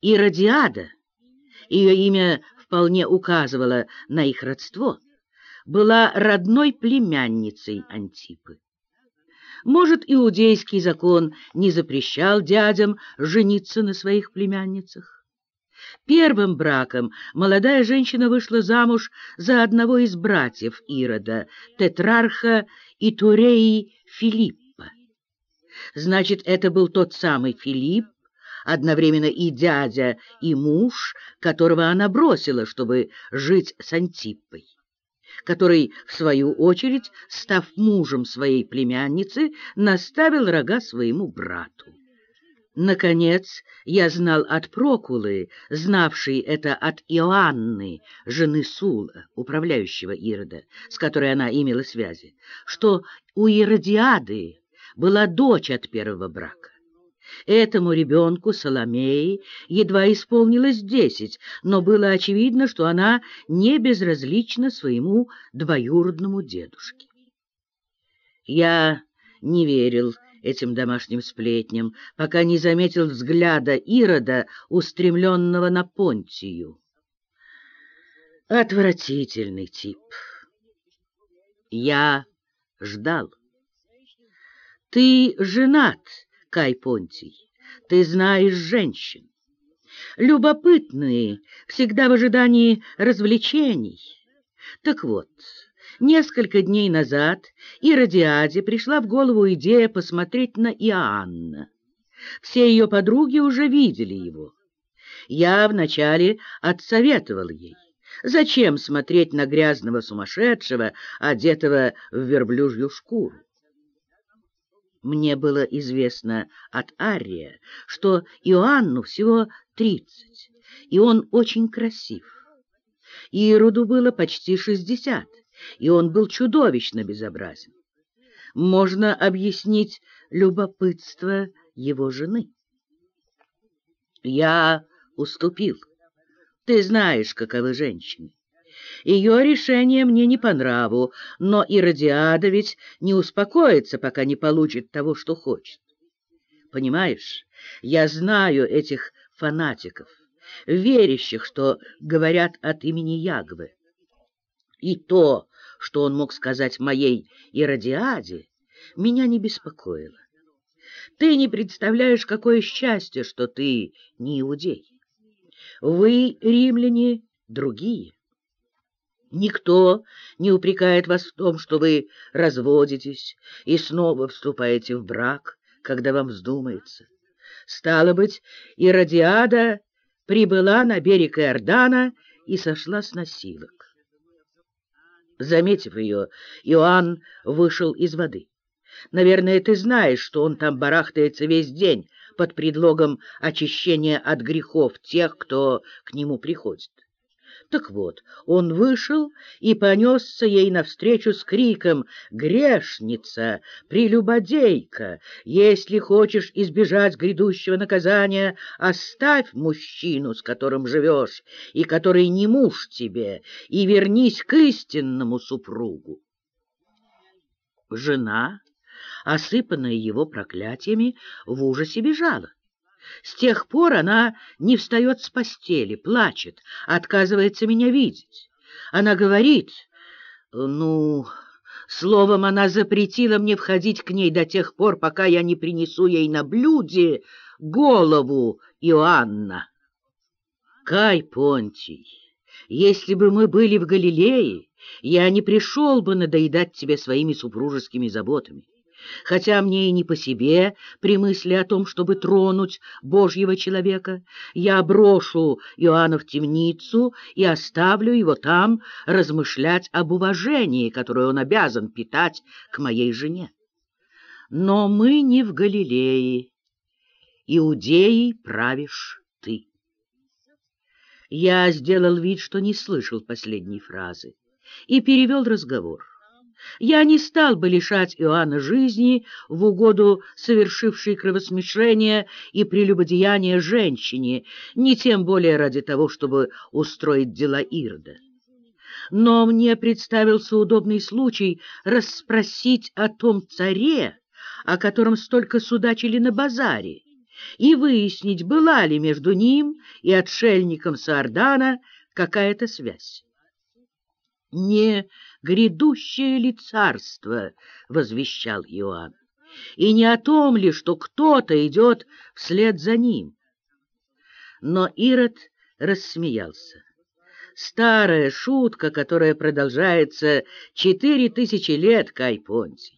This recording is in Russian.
Иродиада, ее имя вполне указывало на их родство, была родной племянницей Антипы. Может, иудейский закон не запрещал дядям жениться на своих племянницах? Первым браком молодая женщина вышла замуж за одного из братьев Ирода, тетрарха Итуреи Филиппа. Значит, это был тот самый Филипп, одновременно и дядя, и муж, которого она бросила, чтобы жить с Антиппой который, в свою очередь, став мужем своей племянницы, наставил рога своему брату. Наконец, я знал от Прокулы, знавшей это от Иоанны, жены Сула, управляющего Ирода, с которой она имела связи, что у Иродиады была дочь от первого брака. Этому ребенку, Соломеи, едва исполнилось десять, но было очевидно, что она не безразлична своему двоюродному дедушке. Я не верил этим домашним сплетням, пока не заметил взгляда Ирода, устремленного на Понтию. Отвратительный тип. Я ждал. «Ты женат», Кай Понтий, ты знаешь женщин. Любопытные, всегда в ожидании развлечений. Так вот, несколько дней назад Иродиаде пришла в голову идея посмотреть на Иоанна. Все ее подруги уже видели его. Я вначале отсоветовал ей. Зачем смотреть на грязного сумасшедшего, одетого в верблюжью шкуру? Мне было известно от Ария, что Иоанну всего тридцать, и он очень красив. Ироду было почти шестьдесят, и он был чудовищно безобразен. Можно объяснить любопытство его жены. Я уступил. Ты знаешь, каковы женщины. Ее решение мне не по нраву, но Иродиада ведь не успокоится, пока не получит того, что хочет. Понимаешь, я знаю этих фанатиков, верящих, что говорят от имени Ягвы. И то, что он мог сказать моей Иродиаде, меня не беспокоило. Ты не представляешь, какое счастье, что ты не иудей. Вы, римляне, другие. Никто не упрекает вас в том, что вы разводитесь и снова вступаете в брак, когда вам вздумается. Стало быть, и Радиада прибыла на берег Иордана и сошла с носилок. Заметив ее, Иоанн вышел из воды. Наверное, ты знаешь, что он там барахтается весь день под предлогом очищения от грехов тех, кто к нему приходит. Так вот, он вышел и понесся ей навстречу с криком «Грешница! Прелюбодейка! Если хочешь избежать грядущего наказания, оставь мужчину, с которым живешь, и который не муж тебе, и вернись к истинному супругу». Жена, осыпанная его проклятиями, в ужасе бежала. С тех пор она не встает с постели, плачет, отказывается меня видеть. Она говорит, ну, словом, она запретила мне входить к ней до тех пор, пока я не принесу ей на блюде голову Иоанна. Кай Понтий, если бы мы были в Галилее, я не пришел бы надоедать тебе своими супружескими заботами хотя мне и не по себе при мысли о том, чтобы тронуть Божьего человека, я брошу Иоанна в темницу и оставлю его там размышлять об уважении, которое он обязан питать к моей жене. Но мы не в Галилее. Иудеей правишь ты. Я сделал вид, что не слышал последней фразы, и перевел разговор. Я не стал бы лишать Иоанна жизни в угоду совершившей кровосмешение и прелюбодеяние женщине, не тем более ради того, чтобы устроить дела Ирда. Но мне представился удобный случай расспросить о том царе, о котором столько судачили на базаре, и выяснить, была ли между ним и отшельником Саардана какая-то связь. «Не грядущее ли царство?» — возвещал Иоанн, «и не о том ли, что кто-то идет вслед за ним?» Но Ирод рассмеялся. Старая шутка, которая продолжается четыре тысячи лет, Кай Понтий.